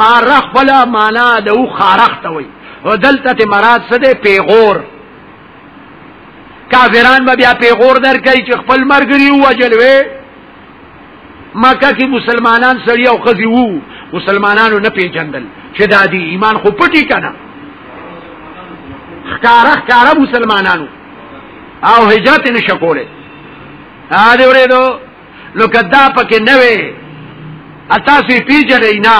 مار خپل معنا د او خارخ ته وي او دلته مراد څه دی پیغور کافران به بیا پیغور درکړي چې خپل مرګري وجل وي مکه کې مسلمانان سړی او خزي وو مسلمانانو نه پیژندل چې دا دی ایمان خو پټی کنه خکارخ کارا مسلمانانو او هجرت نشکوله ا دې ورېدو نو کدا پکې نه وي اتا سي پیجنې نه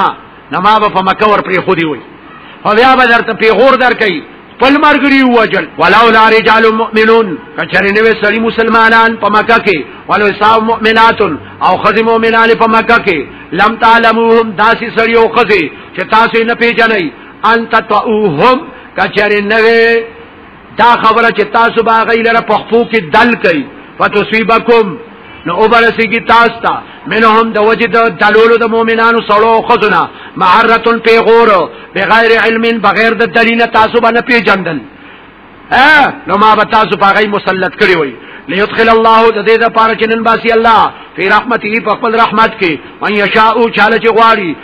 نما به په مکه ور پرې خودي وي او بیا به درته پیغور در کوي خپل مرګري وجل ولولا رجال مؤمنون کچره نوې سړي مسلمانان په مکه کې ولو صاحب مؤمنات او خزي مؤمنان په مکه کې لم تعلموهم داسي سړي او خزي چې تاسو نه پیژنئ انت تؤهم کچره نوې دا خبره چې تاسو به غي لره په خپو کې دل کوي فتصيبكم نو اوبرسی کی تاسو ته منهم د وجد دلولو د مؤمنانو سړو خزنا معرتن پیغور بغیر علم بغیر د دلیل تاسو باندې پیجندل ا نو ما به تاسو په غي مسلط کړی وي ليدخل الله د دې لپاره چې نن باسي الله په رحمت یې په خپل رحمت کې من یشاء چاله چې غواړي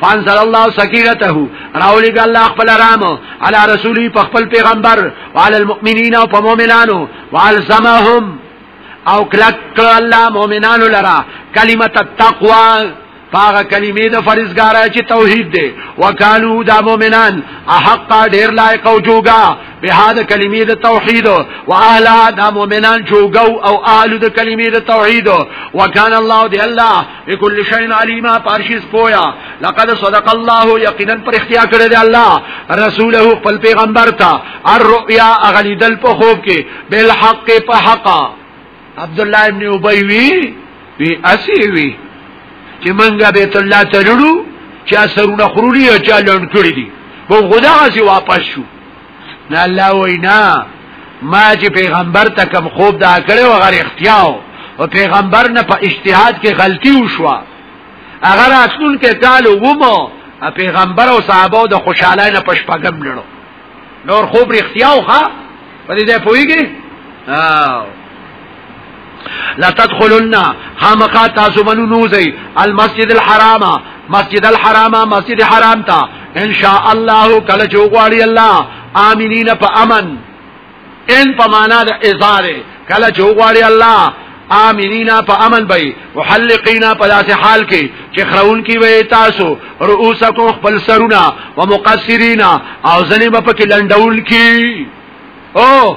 فانزل الله سکینته راولی ګ الله خپل رحم علی رسولی په خپل پیغمبر وعلى المؤمنین او په مؤمنانو والزمهم او کلک الله مؤمنانو لرا کلمت التقوا پاغه کلمې د فرزګارای چې توحید دی وکالو دا مؤمنان احق ډیر لایق او جوګا به دا کلمې د توحید او اهل دا مؤمنان جوګو او اهل د کلمې د توحید وکانه الله دی الله بكل شيء عليما پارشیز پویا لقد صدق الله یقینا پر اختیار کړی دی الله رسوله خپل پیغمبر ته الرؤيا اغلیدل په خوب کې بالحق په حق عبد الله ابن ابي وی وی اسی وی چې منګه بیت الله تلړو چې سرونه خورونی او چا لړن کړی دي په خدا غسی واپس شو نه الله وینا ما چې پیغمبر ته کم خوب دا کړو غیر اختیاو او پیغمبر نه په اجتهاد کې غلطي وشوه اگر اصلون کې کال ومو پیغمبر او صحابه د خوشاله نه پشپګم لړو نور خوب اختیاو ښا په دې پويږي لتدخلن خامخا تاسو منو نوزي المسجد الحرام مسجد الحرام مسجد حرام تا ان شاء الله کله چوغواړي الله امنين په امن ان په معنا د ازاره کله چوغواړي الله آمنینا په امن بئی محلقینا په داسې حال کې چې خرون کی وې تاسو رؤوسکم خپل سرونه ومقصرینا او ځنې په کې لندول کی او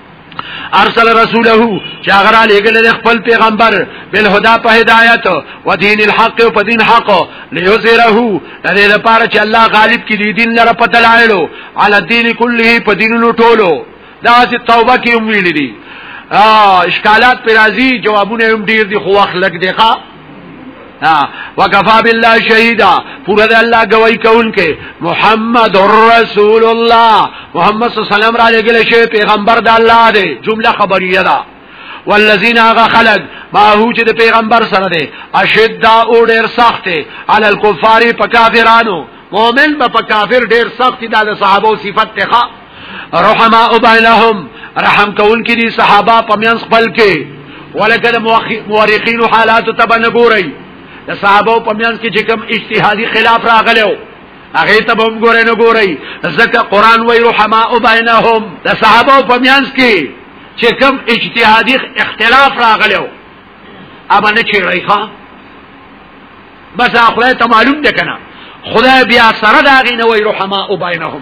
ارسل رسوله چې هغه را لېګل د خپل پیغمبر بل هدا په هدایت او دین الحق او په دین حق ليظهره د دې لپاره چې الله غالب کړي دین لره په دلایلو علی دین کله په دینونو ټولو دا چې توبه کې ویل دي اشکالات پر راځي جوابونه هم ډیر دي خو اخلاق دقه وکفا بالله شهیدا پورا د الله گواہی کوونکې محمد رسول الله محمد صلی الله علیه وسلم را لګل شوی پیغمبر د الله دی جمله خبریه ده والذین هغه خلق ما هو چې د پیغمبر سره دی اشد او ډیر سخت دی علی الکفار په کافرانو مؤمن په کافر ډیر سخت دی د صحابه صفت ته رحماء بینهم رحم کون کی دی صحابه پمینس خپل کې ولکه د مورخین حالات ته بنګوري د صحابه پمینس کې چې کوم اجتهادي خلاف راغلو هغه ته هم ګورې نه ګوري ځکه قران وای رحماء بینهم د صحابه پمینس کې چې کوم اجتهادي اختلاف راغلو اما نه چی ریخا بس اخره ته معلوم ده کنه خدای بیا سره داغی نه وای رحماء بینهم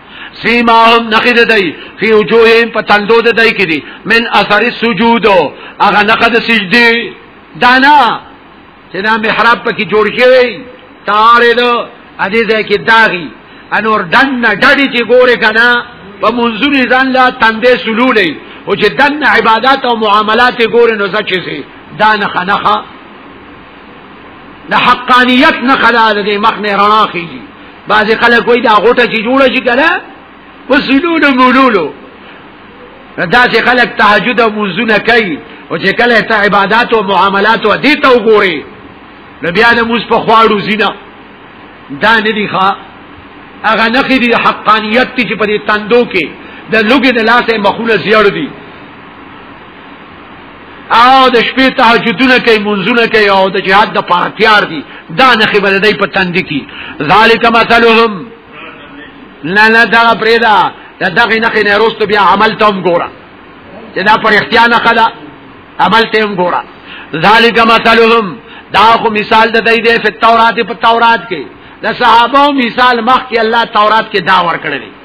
سیماهم نخد دای فی وجوههم پتندو د دای کې دي من اثر السجود هغه نخد سجدي دانا چې دا محراب پکې جوړ شوی تاړې دو ادي دای کې داغي انور دن ډډی چې ګوره کنه په منځونی ځان لا تندې سلولې او چې دن عبادت او معاملات ګوره نو ځکه سي دا نه خنخه د حقانیت نه خلا د مخ نه رڼا خيږي بعضی خلک وای دا غوټه چې جوړه شي کنه وسلولو مولولو دا چې خلک تهجد او منځونه کوي او چې کله ته عبادت او معاملات او دې ته وګوري نو بیا د موس په خواړو زینا دا نه دی ښا هغه نخې دي حقانیت چې په دې تندو کې د لوګي د لاسه مخونه زیړ دي او د شپې تهجدونه کوي منځونه کوي او د جهاد د پاره تیار دي دا نه خبره دی په تند کی ذالک مثلهم لا لا دا پرېدا دا دغه نه خنه روست بیا عمل ته هم ګوره چې دا پر اختیار نه خلا عمل ته هم ګوره ذالک مثلهم دا خو مثال د دې دی په تورات په تورات کې د صحابه مثال مخ کې الله تورات کې دا ور کړی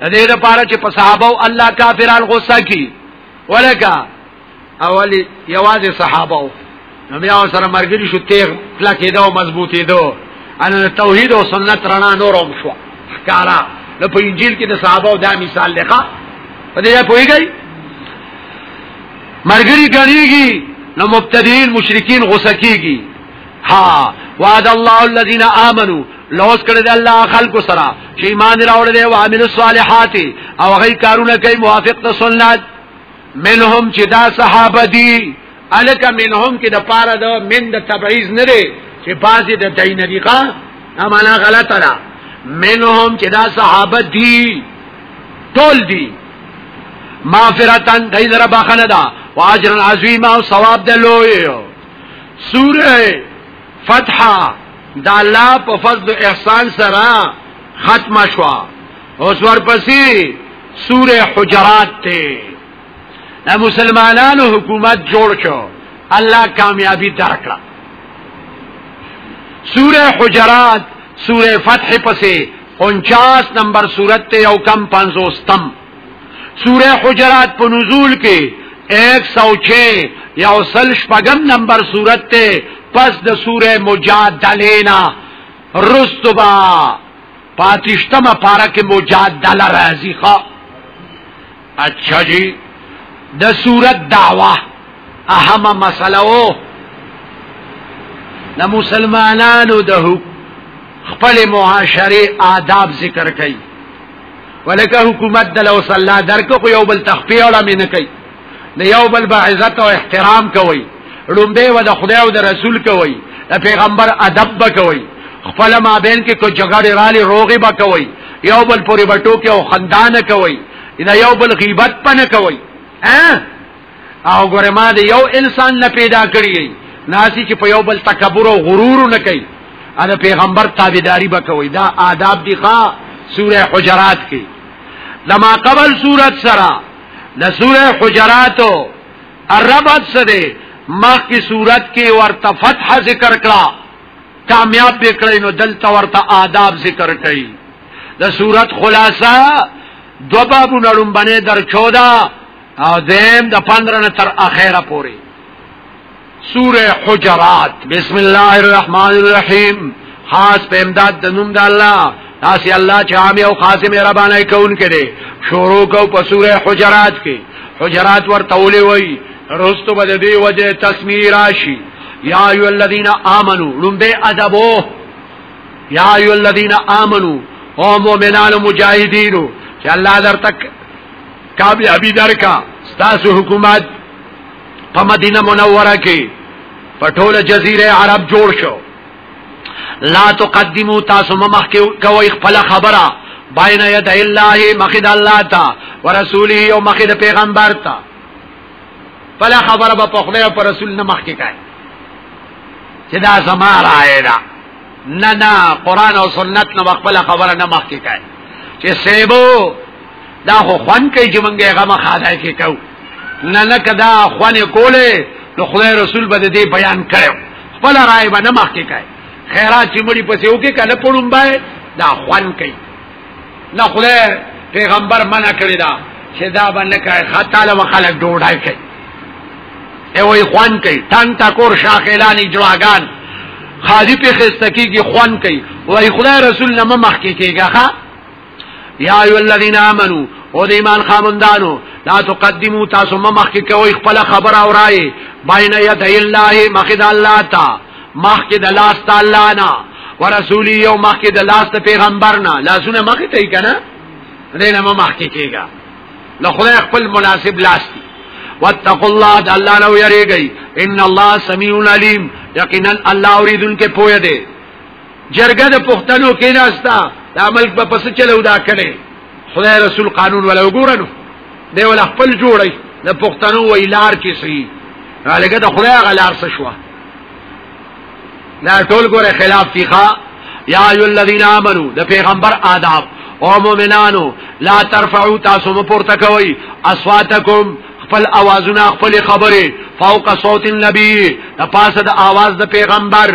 د دې لپاره چې په صحابه او الله کافران غوسه کی ولکه اولی یوازې صحابه او نو بیا سره مرګري شو تیغ کلا کېده او مضبوطې ده ان توحید او سنت رڼا نور هم شو ښکارا نو په انجیل کې د صحابه او دا مثال لکه په دې پوهیږي مرګري غنیږي نو مبتدیین مشرکین غوسه کیږي ها وعد الله الذين امنوا لوس کړی دی الله خلق سره چې ایمان راوړل دی او عامل الصالحات او غي کارونه کوي موافق ته سنت منهم چې دا صحابه دي الک منهم کې د پاره د من د تبعیض نه لري چې بازي د دین طریقه امانا غلطه ده منهم چې دا صحابه دي ټول دي مغفرتن دای در بخنه دا واجرن عظیمه او ثواب ده لوی سوره فتح د الله په فضل او احسان سره ختم شوا اوس ورپسې سوره حجرات ته د مسلمانانو حکومت جوړ شو الله کامیابی درکړه سوره حجرات سوره فتح پسې 49 نمبر سورته او کم 50 تم سوره حجرات په نزول کې 106 یا وصل شپږم نمبر صورت ته پس د سوره مجادلینا رستبا پاتشتمه پارک مجادله راځي ښا اچھا جی د صورت دعوه اهمه مسله او د مسلمانانو د خپل معاشره آداب ذکر کړي ولکه حکومت د لو صلا درک خو یو بل تخفی ولا مې نه کوي د یو بل با عزت او احترام کوي لومبه و د خدای او د رسول کوي د پیغمبر ادب بکوي خپل ما بین کې کو جګړه رالي روغي بکوي یو بل پورې بټو کې او خندانه کوي دا یو بل غیبت پنه کوي ها او ګوره ما د یو انسان نه پیدا کړی ناسی چې په یو بل تکبر او غرور نه کوي دا پیغمبر تابعداري وکوي دا آداب دي ښا سوره حجرات کې لما قبل سورت سرا د سوره حجرات الربط سره مخ کی صورت کې ورته فتح ذکر کړه کامیاب به کړی نو دلته ورته آداب ذکر کړي د صورت خلاصہ دو بابو نړم بنه در 14 او دیم د 15 نه تر اخره پورې سوره حجرات بسم الله الرحمن الرحیم خاص په امداد د نوم د الله تاسو الله چې عام او خاص مهربانه کون کړي شروع کو په سوره حجرات کې حجرات ورته ولي وای رستو بده دی وجه تسمیر راشي یا ایو الذین آمنو لومبه ادبو یا ایو الذین آمنو او مؤمنانو مجاهدینو چې الله درته کعب ابي درکا ستاسو حکومت په مدینه منوره کې په ټوله جزیره عرب جوړ شو لا تقدمو تاسو مخ کې کوي خپل خبره بین ید الله مخد الله تا ورسوله او مخد پیغمبر تا فلا خبره به په خدای او پر رسول نه مخ کې کوي چې دا زما راي دا نه نه قران او سنت نه خپل خبره نه مخ کې کوي چې سیبو دا خو خوان کوي چې مونږه غو مخاده کې کو نه نه کدا خوان کوله نو خدای رسول به دې بیان کړو خپل رائے به نه مخ کې کوي خیرات چې مړي پسې وکي کله پړم بای دا خوان کوي نه خدای پیغمبر منع کړی دا چې دا باندې کوي خطا له خلک ډوډای کوي ای وای خوان کوي تان تا کور شاخلانی جواګان خالی په خسته کیږي خوان کوي وای خدای رسول نه مخ کې کیږي یا ایو الذین آمنو او د ایمان خامندانو لا تقدمو تاسو مخک کوي خپل خبر او رائے بین ید الله مخد الله تا مخک د لاس تعالی نه ورسولی یو مخک د لاس ته پیغمبر نه لاسونه مخ ته کنه دینه مو مخک کیږي له خدای خپل مناسب لاس دی واتقوا الله د الله نو یریږي ان الله سمیع علیم یقینا الله اوریدونکو پوهه دی جرګه د پښتنو کې ناستا د ملک په پس چلو دا کړي خدای رسول قانون ولا وګورنو دی ولا خپل جوړي د پښتنو ویلار کې سي هغه د خدای غلار څه شو دا ټول ګوره خلاف تیخا یا ایو الذین آمنو د پیغمبر آداب او مؤمنانو لا ترفعوا تاسو مو پورته کوي اصواتکم خپل اوازونه خپل خبره فوق صوت النبی د پاسه د आवाज د پیغمبر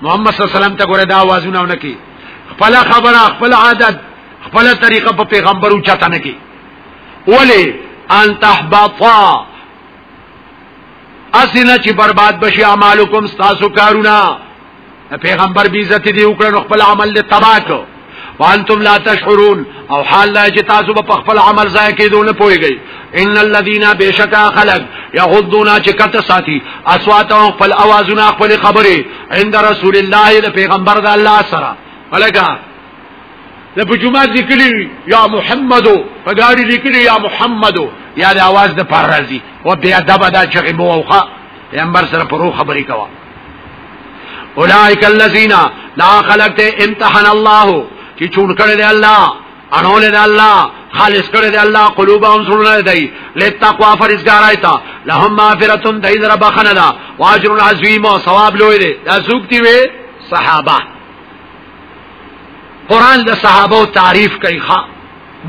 محمد صلی الله علیه وسلم ته ګوره دا आवाजونه ونه کی خپل خبره خپل عادت خپل طریقه په پیغمبرو چاته نه کی ولی ان تحبطا اسنه چې برباد بشي اعمالکم تاسو کارونه پیغمبر بی عزت دی وکړ خپل عمل له تباہ وانتم لا تشعرون او حال لا چې تاسو په خپل عمل ځای کې دونه پويږئ ان الذين بشکا خلق يغضون چې کته ساتي اصواتهم خپل اوازونه خپل خبره عند رسول الله د پیغمبر د الله سره ولګه د بجومات لیکلی یا محمدو په ګاډي لیکلی یا محمدو یا د आवाज د پر راځي او بیا دبا دا چې مو اوخه پیغمبر سره پرو خبرې کوا اولائک الذین لا خلقت امتحان الله چې چون کړی دی الله انول دی الله خالص کړی دی الله قلوبهم سرونه دی لتقوا فرزګارای تا لهم مغفرتون دای در بخنه دا واجر عظیم او ثواب لوی دی دا زوګ دی وی صحابه قران د صحابه تعریف کوي ښا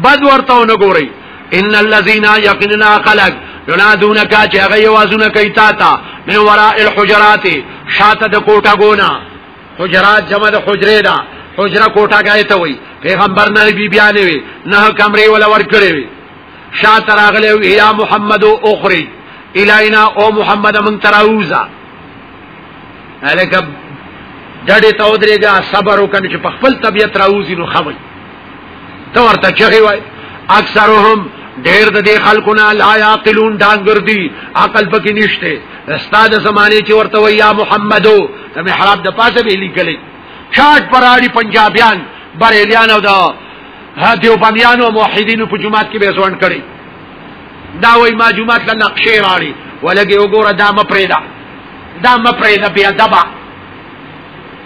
بد ورته ونه ګوري ان الذين يقننا خلق ينادونك چې هغه یوازونه کوي تا ته من وراء الحجرات شاته د کوټه ګونه حجرات جمع د حجره ده حجره کوټه غای ته وي پیغمبر نه بی بیان وي نه کمرې ولا ور کړې وي شاته راغله یا محمد او اخري الینا او محمد من تراوزا الکه ډډه تودريګه صبر وکړي چې په خپل طبيعت راوځي نو خوي ته ورته چغي وای اکثرهم ډېر د دې خلکونه لا یاقلون ډانګر دي عقل پکې نشته استاد زمانه چې ورته ویا محمدو د محراب د پاسه به لیکلې چاټ پراړي پنجابیان بریلیان او دا دیو بمیان او موحدین په جماعت کې به ځوان کړي دا وای ما جماعت له نقشې راړي ولګي وګوره دا مپریدا دا مپریدا بیا دبا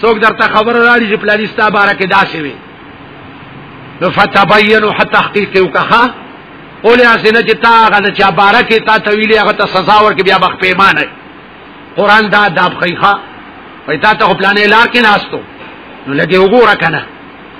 څوک درته خبر راړي چې پلاني ستا باره کې داسې وي نو فتبینوا حتی تحقیق یو کخه اولیا سینه چې تا هغه چې باره کې تا طویل هغه ته سزا ورکې بیا بخ پیمانه قران دا داب خیخه وای تا ته پلانې لار کې ناستو نو لګي وګوره کنه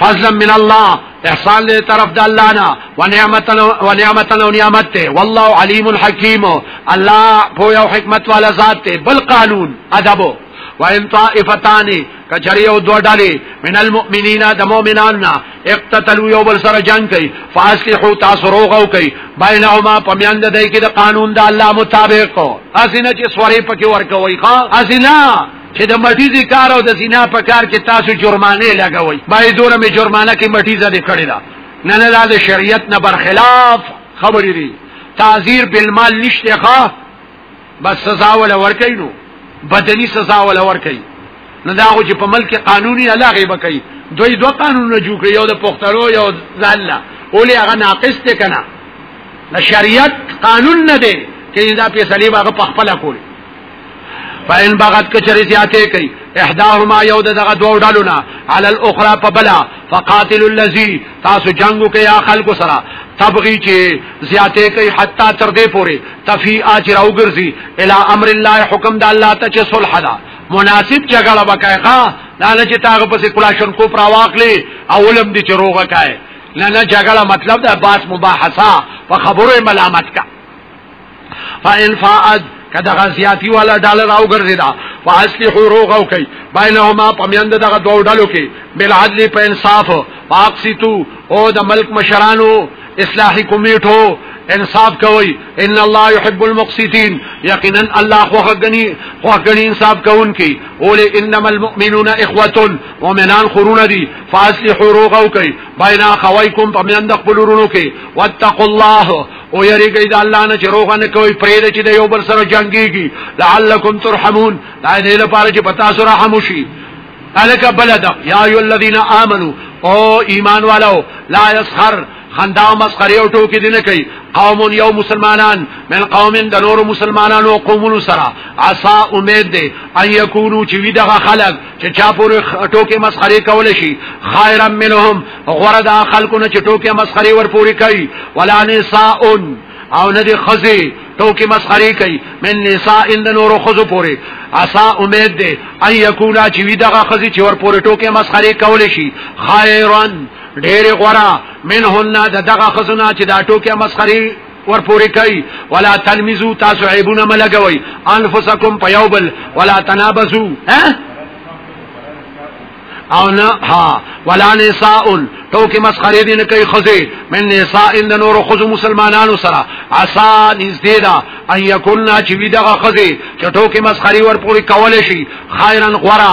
فضلا من الله احسان له طرف د الله نه ونعمت ونعمت او نعمت ته والله علیم حکیم الله په یو حکمت والا ذات ته بل قانون ادب وان طائفتان کچری او دو ډلې من المؤمنین د مؤمناننا اقتتلوا یو بل سره جنگ کوي فاصلحوا تاسو روغ او کوي بینهما پمیند دای کې د قانون د الله مطابق اسینه چې سورې پکې ورکوي ښا اسینه چې د مټیزي کار او د زنا په کار کې تاسو جرمانه لګوي باید دوره می جرمانه کې مټیزه دې کړی دا نه نه دا د شریعت نه برخلاف خبرې دي تعذير بالمال نشته ښا بس سزا ول ورکې نو بدني سزا ول ورکې نه دا خو چې په ملک قانوني علاقه بکې دوی دوه قانونونه جوړ کړی یو د پښتنو یو ځاله اولی هغه ناقص ته کنه د شریعت قانون نه دی کې دا په صلیب هغه په خپل کولی فإن بغت کچری زیاته کوي احداهما یو دغه دوه ډلو نه علی الاخرى فبلا فقاتل الذي تاسو جنگو کې یا خلکو سره تبغي چې زیاته کوي حتا تر دې پوري تفی اجر او ګرځي الی امر الله حکم د الله ته چې صلح ده مناسب جګړه وکای ښا دا نه چې تاغه پسې کلاشن کو پر واخلې او ولم دي چې روغه کای نه نه جګړه مطلب ده باس مباحثه په خبرو ملامت کا فإن فاعد کدا غزياتي والا ډالر او ګرځیدا فاصلح روغ او کوي بینهما پمیند دغه دوه ډلو کې بل عدل په انصاف واقسطو او د ملک مشرانو اصلاحي کمیټو انصاف کوي ان الله يحب المقسطين یقینا الله خوخه غني خوخه غني انصاف کوونکي اول انما المؤمنون اخوه مؤمنان خرونه دي فاصلحوا روغو کوي بین اخويكم پمیند خپل ورونو کې واتقوا الله او یریږي د الله نه چې روغ نه کوي پرې د چې د یو بل سره جنگيږي لعلکم ترحمون دا دې لپاره چې پتا سره رحم وشي الک بلد یا ای الذین آمنو او ایمان والو لا یسخر خندا او مسخره او ټوکی دینه کوي قوم یو مسلمانان من قوم د نور مسلمانانو قومونو سره عسا امید ده ان یکونو چې وی دغه خلق چې چا پورې ټوکې مسخري کول شي خیرا منهم غره د خلکو نه چې ټوکې مسخري ور پوری کوي ولا نساء او نه دي خزي ټوکې مسخري کوي من نساء ان نور خزو پوری اسا امید ده ان یکونا چې وی دغه خزي چې ور پوری ټوکې مسخري کول شي خیرا ډېر غره منهن دغه خزونه چې دا ټوکې مسخري ورپوری کوي ولا تلمزو تاسو عیبونه ملګوي انفسکم پیوبل ولا تنابزو ها او نه ها ولا نساء ټوکې مسخره دي نه کوي خزه من نساء د نور خزو مسلمانانو سره عسا نږدې ده ان یکنا چې وی دغه خزه چې ټوکې مسخري ورپوري کول شي خیرن غورا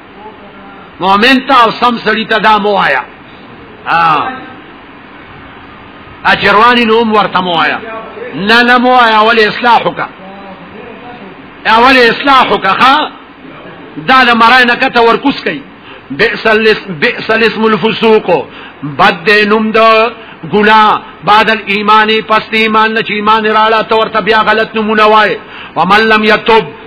مؤمن ته او سم سړی ته دا مو آیا ها اجروانی نو ورته مو آیا نه نه مو آیا ول اصلاح وکا اول اصلاح وکا ها دا له مرای نه کته ورکوس کوي بئس الاسم بئس الاسم الفسوق بد نوم د ګنا بعد الايمان پس ایمان نه چې ایمان راړه تور ته بیا غلط نمونه وای ومن لم يتوب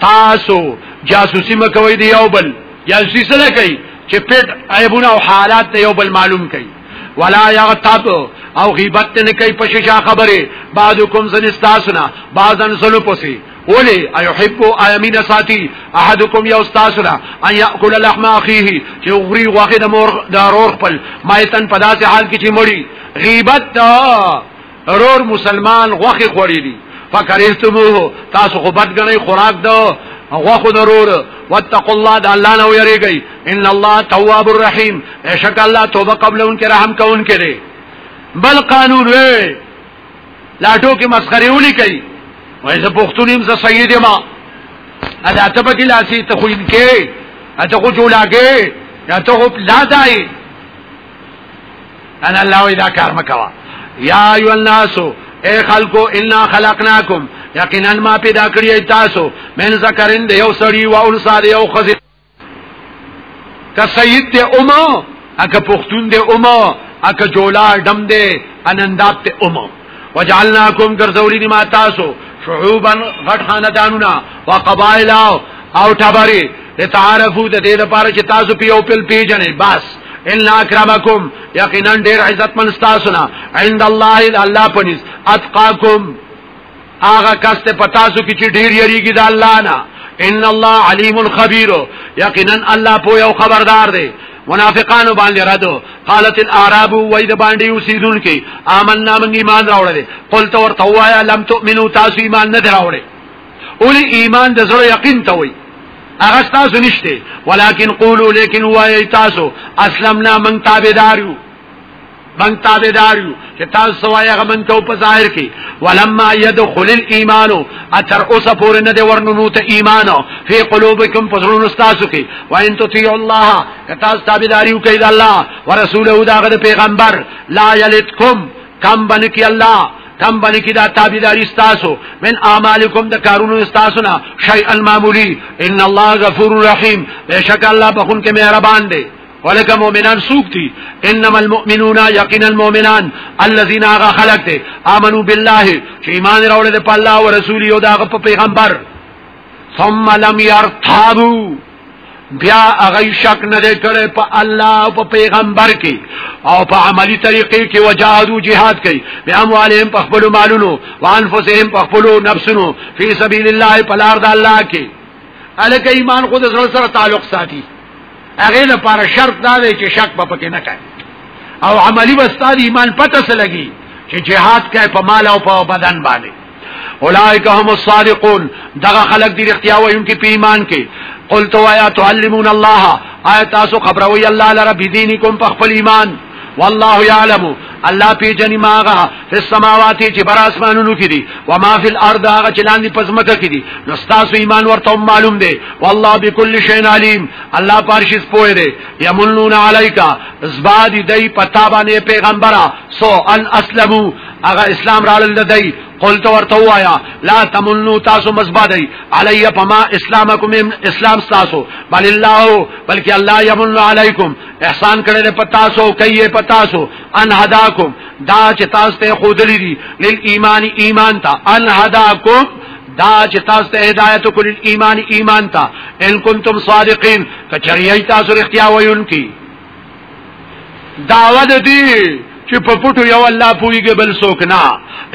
تاسو جاسوسي مکوئ دی یو بل جاسوسي سره کوي چې پټ عیبونه او حالات یو بل معلوم کوي ولا یغتب او غیبت نه کوي په شیشه خبره بعضکم زن استاسنا بعضن سلو پسی ولی ایحب ایمین ساتی احدکم یو استاسنا ان یاکل لحم اخیه چې غری واخه د مور د رور خپل مایتن پداسه حال کې چې مړی غیبت رور مسلمان غوخه خوړی دي فکرهتموه تاسو خو بد غنی خوراک دو غوخو ضرور واتقوا الله د الله نه ویریږي ان الله تواب الرحیم اشک الله توبه قبل ان کې رحم کون کړي بل قانون وی لاټو کې مسخري ولي کوي وای زه پښتونیم زه سید ما ادا ته پکې لاسي ته خو انکه اته خو جوړاګه یا ته خو لا دای انا الله وی دا کار مکوا یا ایو الناس اے خلقو انا خلقناکم یقینا ما پیدا کړی تاسو من ذکرین د یو سړی او انسا د یو خزی که سید دی اومو اکه پختون دی اومو اکه جولا دم دی اننداب ته اومو وجعلناکم ګرځولې دي ما تاسو شعوبا غټ خاندانونه وقبائل او تبری لتعارفو د دې لپاره چې تاسو په یو پل پیژنې بس ان اکرمکم یقینا ډیر عزتمن تاسو نه عند الله الله پنځ اتقاکم هغه کس ته پتا سو کی چې ډیر یریږي د الله نه ان الله علیم خبیر یقینا الله په یو خبردار دی منافقانو باندې رادو قالت الاعراب وای د باندې اوسیدونکو آمنا من ایمان راوړل قلت ورته وایا لم تؤمنو تاسو ایمان نه دراوړل اولی ایمان د زړه یقین ته وای هغه تاسو نشته ولیکن قولوا لیکن وای تاسو اسلمنا من تابعدارو من تابعدار یو چې تاسو سوای هغه من ته په ظاهر کې ولما يدخل الايمان اتر اوس پورې نه دی ورنونو ته ایمان فی قلوبکم پسرون استاسو کې وان تطیع الله کتا تابعدار یو کې الله ورسوله دا غد پیغمبر لا یلتکم کم بن کی الله کم بنی کی دا تابیداری استاسو من اعمالکم دا کارونو استاسو نا شیئا معمولی ان الله غفور رحیم بے شک اللہ بخون کے مہربان دے ولکه مؤمنان سوق دي انما المؤمنون يقينا المؤمنان الذين اغا خلق دي امنوا بالله چې ایمان راوړل دي په الله او رسول او دغه په پیغمبر ثم لم يرتابوا بیا هغه شک نه دی کړی په الله او په پیغمبر کې او په عملی طریقې کې وجاهدو جهاد کوي بیا موالهم په خپل مالونو وانفسهم په خپل نفسونو فی سبیل الله په لار د الله کې الکه ایمان خود سره تعلق ساتي هغه لپاره شرط دا دی چې شک په پکې نه کوي او عملی وستاد ایمان پته سره لګي چې جهاد کوي په مال او په بدن باندې اولائک هم الصادقون دغه خلق دی اختیا وایونکي په ایمان کې قلت وایا تعلمون الله آیات تاسو خبروي الله لرب دینکم په خپل ایمان والله يعلم الله پیجنی ماغه فی السماوات چې بر اسمانونو کې دي و ما فی الارض هغه چې لاندې پزمکه کې دي نو تاسو ایمان ورته معلوم دی والله بكل شیء علیم الله پارشیز پوهه دی یمنون علیکا زباد دی پتا باندې پیغمبره سو ان اسلمو هغه اسلام راړل دی قلت ورته وایا لا تمنو تاسو مزبادی علی فما اسلامکم اسلام تاسو بل الله بلکې الله یمن علیکم احسان کړی دی په تاسو کوي په تاسو ان هداکم دا چې تاسو ته خود لري لیل ایمان ایمان ته ان هداکم دا چې تاسو ته هدایت کول ایمان ایمان ته ان کنتم صادقین کچریای تاسو اختیار وایونکي داوود دی چې په پټو یو الله پويږي بل څوک نه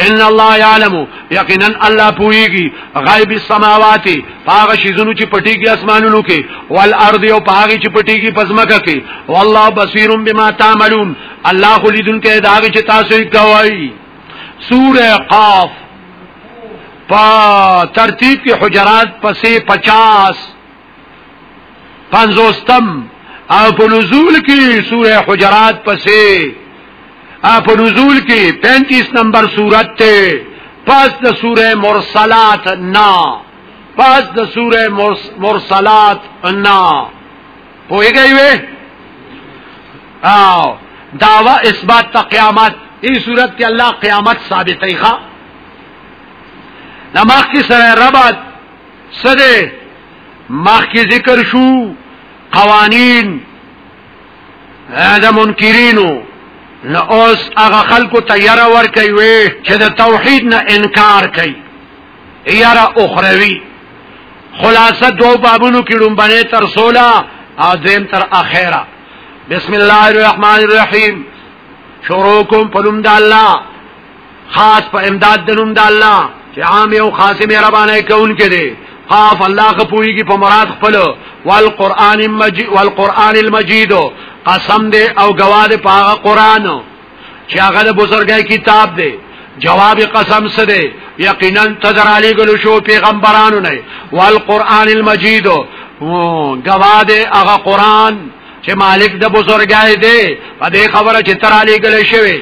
ان الله يعلم یقینا الله پويږي غیب السماوات هغه شیزونو چې پټيږي اسمانونو کې والارض او هغه چې پټيږي پزماکه کې والله بصير بما تعملون الله خو لیدون کې دا چې تاسو یې کوي سوره قاف په ترتیب کې حجرات پسې 50 پنځوستم او په نزول کې سوره حجرات پسې او په نزول کې 35 نمبر سورته ته پس د سوره مرسلات نا پس د سوره مرسلات نا پوهیږئ وې او داوا اثبات تا قیامت ای صورت کې الله قیامت ثابتې ښا نماخ کی سره ربط سده مخکې ذکر شو قوانین دا منکرینو نو اوس هغه خلکو ته یره ور کوي چې د توحید نه انکار کوي یره اخروی خلاصه دو بابونو کې لومبنه تر سولا او دیم تر اخره بسم الله الرحمن الرحیم شروع کوم په نوم د الله خاص په امداد د نوم د الله چې عام او خاص مهربانه کوونکې دی قاف الله خپويږي په مراد خپل والقران المجيد والقران المجيد قسم دې او گواذ په قران چې هغه د بزرګي کتاب دی جواب قسم څه دی یقینا تدر علی ګلو شو پیغمبرانو نه والقران المجيد گواذ هغه قران چې مالک د بزرګي دی په دې خبره چې تر علی ګلو شوی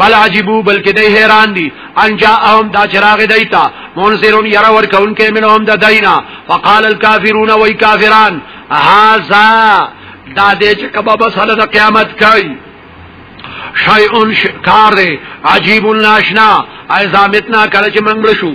بل عجیبو بلکې دی حیران دي ان جاءهم دا چراغ دیتا منذرون یرا ور کون کې منهم د دینا فقال الكافرون وای کافران هاذا دا دې چې کبا بس هله د قیامت کوي شیء کار دی عجیب ناشنا ایزامتنا کله چې منګل شو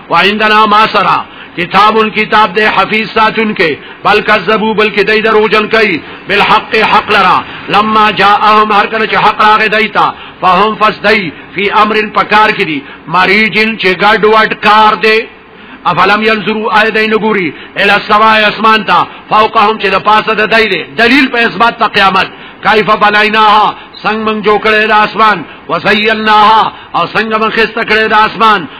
وعندنا ما سرا کتاب کتاب دے حفیظ ساتن کے بل کذبو بلکہ دای درو جن کئی بالحق حق لرا لما جاءهم هر کله چې حق راغی دایتا فهم فسدای فی امر پکار کړي مریجن چې ګډ وډ کار دی افلم ينظروا آیت دین ګوري الی السماء اسمان تا فوقهم چې د پاسه د دای دی دلیل په اثبات ته قیامت کیف بنایناها څنګه من جوړ کړی د اسمان وسیلناها او څنګه من خسته کړی د اسمان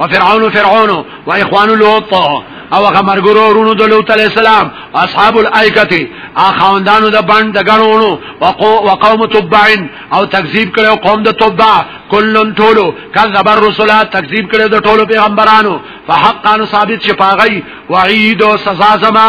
وفرعون فرعون واخوان لوط او هغه مرګرو ورونو د لوط علی السلام اصحاب الایکتی اخوندانو د بند د غنونو وقوم تبعن او تکذیب کړو قوم د تبع کلن ټولو کذب الرسل تکذیب کړو د ټولو پیغمبرانو فحقا ثابت شپاغی وعید او سزا زما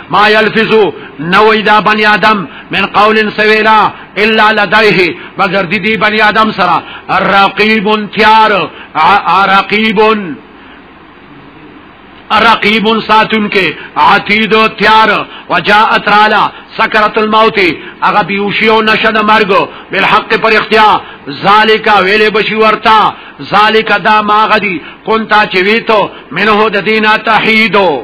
ما یلفظو نوې دا بنی آدم من قول سویلا الا لدیه مگر دی دی بنی آدم سره رقیب تیار رقیب رقیب ساتون کې عتید تیار وجاءت رالا سکرت الموت هغه بیوشی او نشد مرګ بل حق پر اختیار ذالک ویل بشی ورتا ذالک دا ماغدی کونتا چویتو منه د دینه تحیدو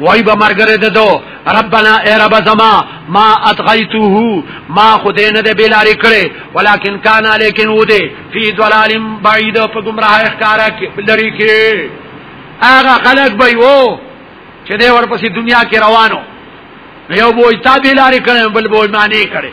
وای به مرګره ده دو ربنا ای رب زما ما اتغیتوه ما خدای نه ده بیلاری کړي ولیکن کان لیکن و ده فی ضلال بعید په گمراه اخکارا کې لری کې هغه خلق به وو چې دې ورپسې دنیا کې روانو یو بوې تا بیلاری کړي بل بوې معنی کړي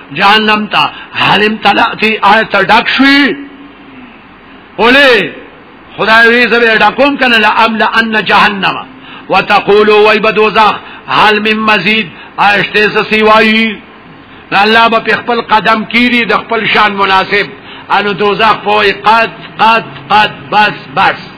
جهنم تا حالم تلاتی آیت ډک شوی اولی خدای وی زبر ډکوم کنه لا املا ان جهنم وتقولوا وای بدوزخ حال من مزید آیشته سسی وای الله به خپل قدم کیری د خپل شان مناسب انو دوزخ پوی قد قد قد بس بس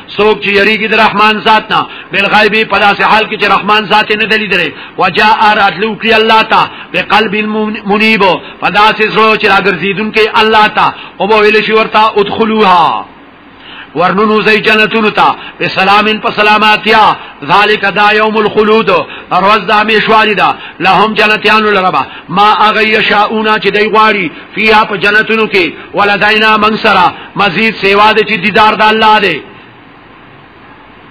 څوک چې یریږي د رحمان ذات نه بل غیبی په داسې حال کې چې رحمان ذات نه دلی درې وجاء راتلو کې الله تا په قلب منیب په داسې زړه چې راګرځیدون کې الله تا او به ویل شي ورته ادخلوها ورنونو زی جنتونو تا په سلامین په سلاماتیا ذالک دا یوم الخلود روز دا میشواری دا لهم جنتیانو لربا ما اغی شاؤنا چی دی غواری فیها په جنتونو کی ولدینا منصرا مزید سیوا د چې دیدار د الله دی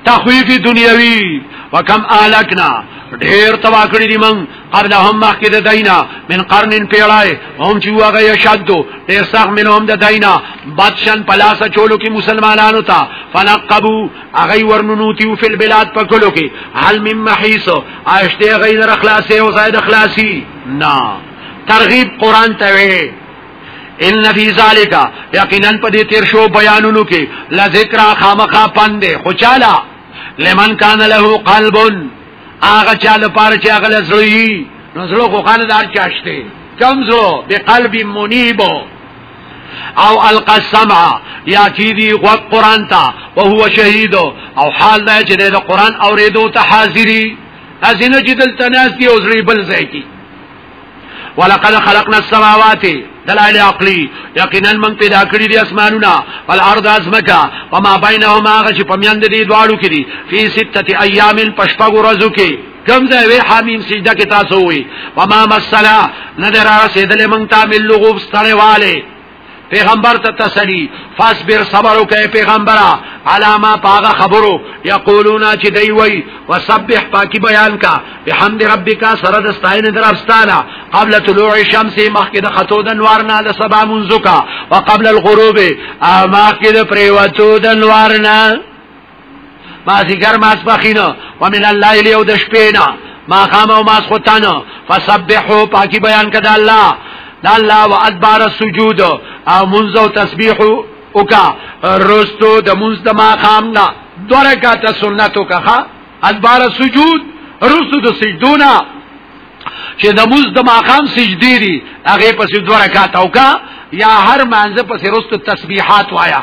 تخویف دنیوی وکم آلکنا ډیر تبا کړی دي من قبل هم مخکې د دینا من قرن پیړای هم چې واغه یشدو ډیر سخت من هم د دینا بادشان پلاسه چولو کې مسلمانانو ته فنقبو اغي ورنونوتی فی البلاد په کلو کې هل من محیس اشته غیر اخلاصي او زائد اخلاصي نه ترغیب قران ته وی ان فی ذالک یقینا په دې تیر شو بیانونو کې لا ذکر خامخا پند خو چاله لمن کان له قلب هغه چا لپاره چې هغه لزړی نو زړه خو خان دار چاشته کم زړه به قلب منیب او القى السمع یا کی دی غوږ قران ته او هو شهید او حال دا چې د قران اوریدو ته حاضری ازینه چې دلته ناس دی او زړی بل ځای کی ولقد خلقنا السماوات دلائل عقلی یقینا من پیدا کړی دی اسمانونه ول ارض ازمکا وما بینهما غش پمیند دی دواړو کې دی فی سته ایام پشپغ ورځو کې کم ځای وی حمیم سجده کې تاسو وی وما مسلا نذر رسیدل مونږ ته مل لغوب ستړی والے پیغمبر ته تسلی فاصبر صبر وکي پیغمبره علامه پاغه خبرو یقولون چې دی وی وسبح پاکي بیان کا بحمد ربک سره د ستاین درفستانه قبل طلوع الشمس مخکې د خطو د نوار نه د سبا منځکا وقبل الغروب مخکې د پریوتو د نوار نه مازیګر ماسپخینه ومن الليل او د شپې نه ما خام او ماس خوتانه فسبحوا پاکي بیان کده الله د الله او ادبار السجود او منځ او تسبیح او کا رستو د منځ د ما خام نه دوه رکعات سنتو کا ادبار السجود رستو د سجدونه چې د موز د ماقام سجدي دي هغه پسې دوه رکعات او کا یا هر مانزه پسې رستو تسبیحات وایا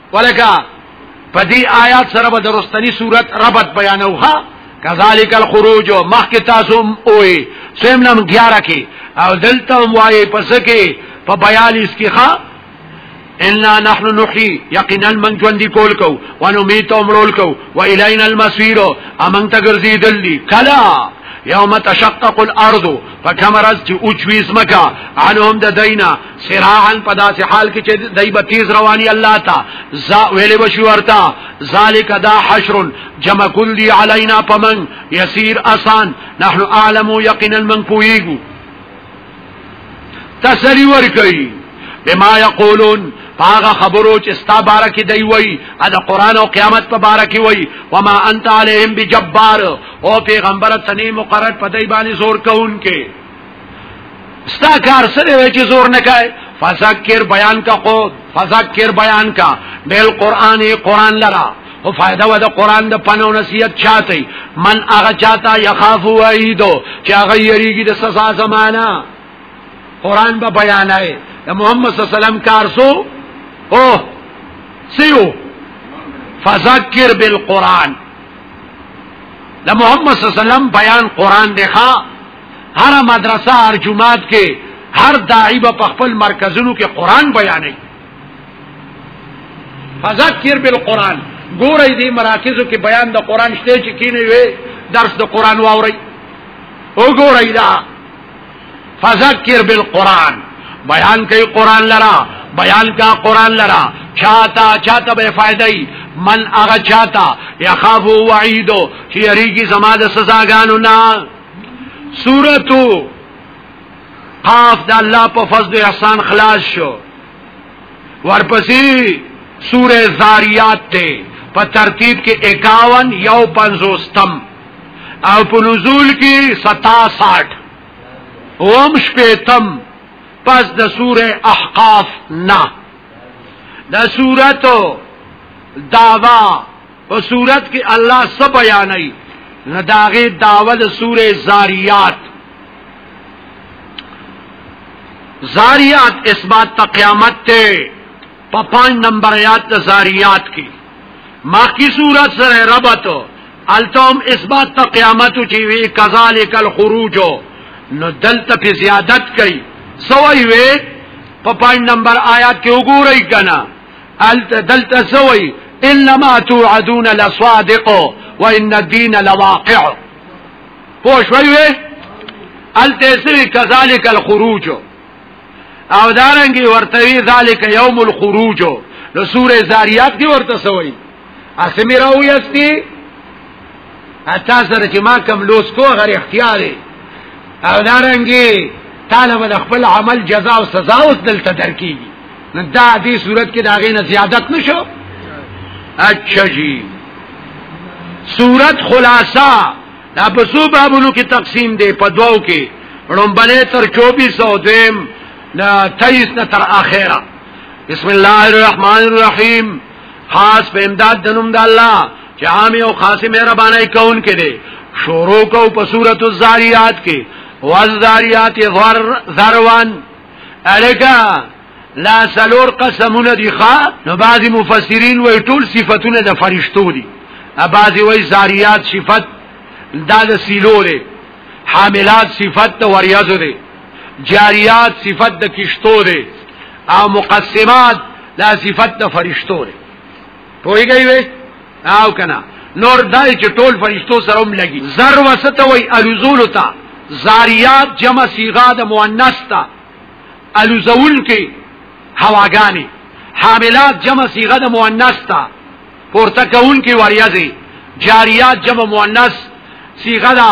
ولکه په دې آیات سره به درستنی صورت ربط بیانوها کذالک الخروج مخک تاسو اوې سیم نم 11 کې او دلته وایي پس کې په 42 کې ښا الا نحن نحي یقینا من ژوند کول کو وانو میت عمرول کو و الینا المسیر امن تګرځي دلی کلا یوم تشقق الارض فکمرز چې اوچوي زمکا عنهم د دینه سراحن په داسې حال کې چې دای به تیز رواني الله تا ز ویلې بشو ورتا ذالک دا حشر جمع کل دی علینا پمن یسیر آسان نحن اعلم یقینا من پویګو تسری ور کوي بما یقولون هغه خبرو چې ستا باره کې دی وای دا قران او قیامت په باره کې وای وما انت علیهم بجبار او پیغمبر تنی مقرر په دی باندې زور کوونکې ستا کار سره وای چې زور نه کای فذکر بیان کا خو فذکر بیان کا بل قران قران لرا او فائدہ و د قران د پنو نصیحت چاته من هغه چاته یخاف وعیدو چې هغه یریږي د سزا زمانہ قران به بیانای د محمد صلی الله علیه وسلم کار سو او سیو فذکر بالقران د محمد صلی الله علیه وسلم بیان قران دی ښا هر مدرسه هر جماعت کې هر داعی به په خپل مرکزونو کې قران بیانې فذکر بالقران ګورې دې مراکزو کې بیان د قران شته چې کینې وي درس د قران واوري وګورې دا فذکر بالقران بیان کوي قران لرا بیان کا قران لرا چاته چاته به فائدای من هغه چاته یخافو وعیدو چې یریږي زما د سزاګانو نه سورتو قاف د الله په فضل احسان خلاص شو ورپسې سوره زاریات ته په ترتیب کې 51 یو 50 تم او په نزول کې 67 اوم شپیتم پس د سوره احقاف نه د سورته داوا په صورت کې الله سب بیانای نه داغه داوه د سوره زاریات زاریات اثبات تا قیامت ته په 5 نمبر آیات د زاریات کې ماکی صورت سره ربط التم اثبات تا قیامت چې وی کذالک الخروج نو دلته په زیادت کوي سوې وی په 5 نمبر آیات کې وګورئ کنا الت دلته سوي انما توعدون لصادق وان الدين لواقع پوه شوي الت سوي كذلك الخروج او دارنګي ورتوي ذالک یوم الخروج نو سوره زاریات کې ورته سوې اسمه راو یستی اته سره چې ما کم لوس کو غیر اختیاري او دارنګي طالب د خپل عمل جزاء او سزا اوس دلته درکېږي نو دا دې صورت کې دا غي نه زیادت نشو اچھا جی صورت خلاصہ دا په سو بابونو کې تقسیم دی په دواو کې رومبنه تر 2400 دیم لا 23 نه تر اخره بسم الله الرحمن الرحیم خاص په امداد د نوم د الله چې عام او خاص مهرباني کون کې دی شروع کو په سورۃ الزاریات کې والزاریات ذروان الکا لا سلور قسمونه دي ښا نو بعضي مفسرین وایي ټول صفاتونه د فرشتو دي ا بعضي وایي زاریات صفت دا د سیلو دي حاملات صفت د وریاضو دي جاریات صفت د کشتو دي او مقسمات دا صفت د فرشتو دي پوهیږئ وې او کنه نور دای چې ټول فرشتو سره هم لګي زر وسته وای الوزول تا زاریات جمع صیغه د مؤنث تا الوزول کې هواګانی حاملات جمع صیغه د مؤنث تا پورته کون کې وریاځي جاریات جمع مؤنث صیغه دا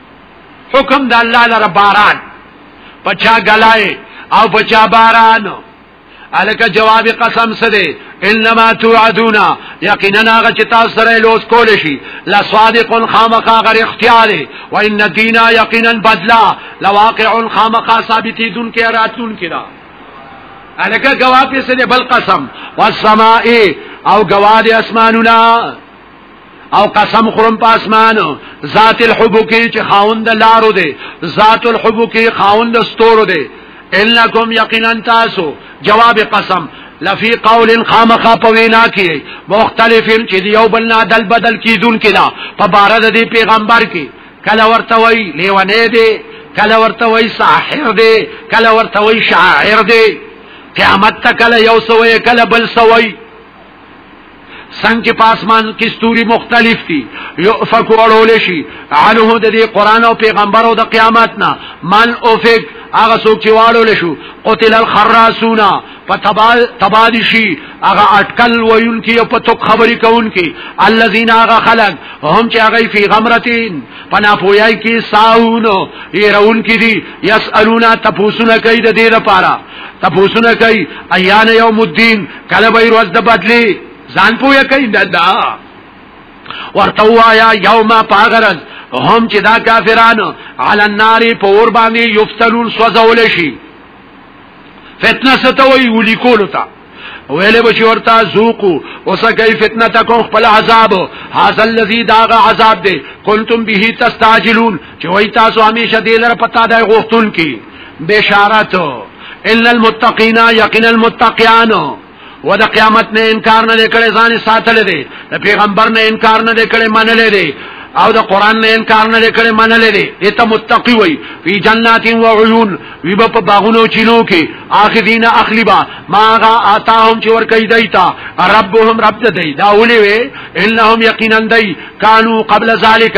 حکم د الله لره باران پچا غلای او پچا باران الک جواب قسم سره انما توعدون یقینا هغه چې تاسو سره لوس کول شي لا صادق خامخا غیر اختیار و ان الدین یقینا بدلا لواقع خامخا ثابتی دن کې راتون کړه الک جواب سره بل قسم والسماء او جواد اسماننا او قسم خورم په اسمان ذات الحب کې چې خاوند لارو دی ذات الحب کې خاوند ستورو دی انکم یقینا تاسو جواب قسم لفی قول خامخا پوینا کی مختلفین چې یو بل نه دل بدل کیدون کلا په بار د پیغمبر کې کله ورته وی لیونه دی کله ورته وی ساحر دی کله ورته وی شاعر دی قیامت ته کله یو سوی کله بل سوی څنګه په اسمان کې ستوري مختلف دي یو فکو اړول شي عنه د دې قران او پیغمبر او د قیامت نه من اوفق هغه څوک چې واړول شو قتل الخراسون په تباد شي هغه اٹکل ویون کې او په تو خبرې کون کې الذين هغه خلق هم چې هغه فی غمرتین پنا پویای کې ساون يرون کې دي يسالون تپوسونه کوي د دې لپاره تپوسونه کوي ایان یوم الدین کله به روز د بدلی ځان پوهه کوي دا ورته وایا یوم پاغرز هم چې دا کافرانو علی النار په اور باندې یفتلون سوزول شي فتنه ستوي ولي کول تا ویلې بچی ورتا ذوقو وسکای فتنه تکون خپل عذاب هاذا الذی داغ عذاب دے کنتم به تستعجلون چې وای تاسو همیشه دې لر پتا دای غوښتون کی بشارت ان المتقین یقین المتقیان و د قیامت نه انکار نه کړي ځان ساتل دي د پیغمبر نه انکار نه کړي منل دي او د قران نه انکار نه کړي منل دي ایته متقی وي فی جنات و عیون وی په باغونو چینو کې اخذین اخلیبا ماغا آتاهم چې ور کوي دایتا ربهم رب دای دا ولي وي انهم یقینا دای کانوا قبل ذالک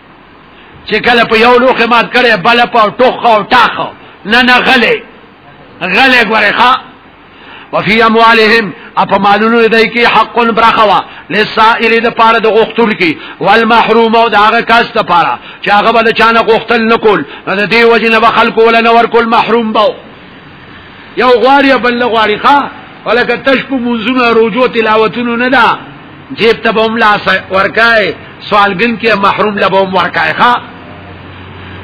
چې کله په یو لوخه مات کړي بل په ټوخه او ټاخه نه نه غلې غلې ګورې ښا وفي اموالهم اپ مالونو دای کی حق برخوا لسائل د پاره د غختل کی والمحروم او داغه کاس د پاره چې هغه بل چانه غختل نکول د دې وجه نه خلکو ولا نور کول محروم باو یو غواړي بل نه غواړي ښا ولکه تش په منځونو روجو تلاوتونو نه ده جیب ته بم لا ورکای سوالګن کې محروم لبم ورکای ښا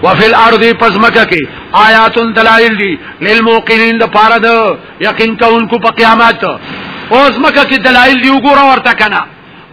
وفي الارض پزمکه کې آیات دلائل دي للموقنین د پاره د یقین کوونکو په قیامت اوس مکه کې دلایل دی وګوره ورته کنه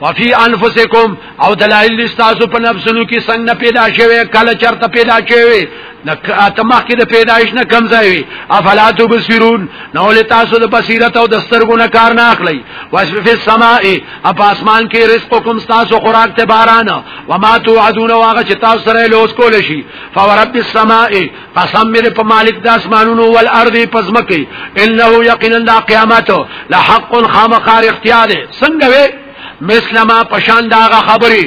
وفي انفسکم او دلائل استاسو په نفسونو کې څنګه پیدا شوه کله چرته پیدا شوه لکه اتمه کې د پیدایش نه کم ځای وي افلا تبصرون نو له تاسو د بصیرت او د سترګو نه کار نه اخلي واسف السماء اپ اسمان کې رزقکم تاسو خوراک ته باران و ما توعدون واغه چې تاسو سره لوس کول شي فورب السماء قسم میرے په مالک د اسمانونو ول ارض پزمکی انه یقینا د قیامت لحق خامخار اختیار څنګه وی مسلمه پشان داغه خبري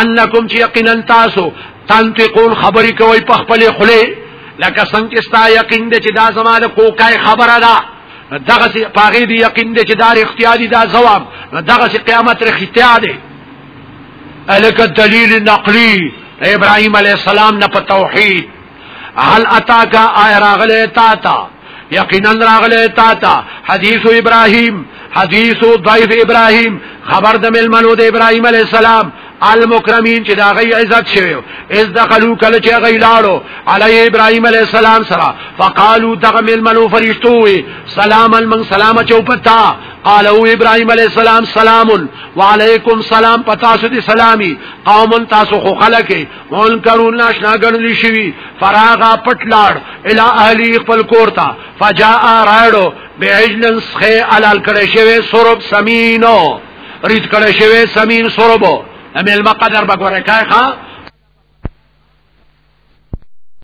انکم چې یقینا تاسو تنطقون خبري کوي په خپل خله لکه څنګه چې ستا یقین دې چې دا زماده کوکای خبره ده دغه سي پاغي دي یقین دې چې دار اختیاري دا جواب دغه سي قیامت رخ اختیار دي الک دلیل نقلی ابراهيم عليه السلام نه په توحید هل اتاکا آیا راغلی تا تا یقینا راغلی تا تا حدیث ابراهیم حدیث ضعیف ابراهیم خبر د ملمنو د ابراهیم علی السلام المکرمین چې دا غي عزت شوی از دخلوا کله چې غي لاړو علی ابراهیم علی السلام سره فقالو دغه ملمنو فرشتو وی سلام المن سلام چوپتا قالو ابراهيم عليه السلام سلام وعليكم سلام پتا سو دي سلامي قوم تاسو خو خلک مول کرون ناشنا ګڼل شوی فراغ پټ لاړ الی اهلی خپل کورتا فجاء راړو بعجلن سخی علال کړه شوی سرب سمینو رید کړه شوی سمین سربو امیل مقدر بګوره کای ښا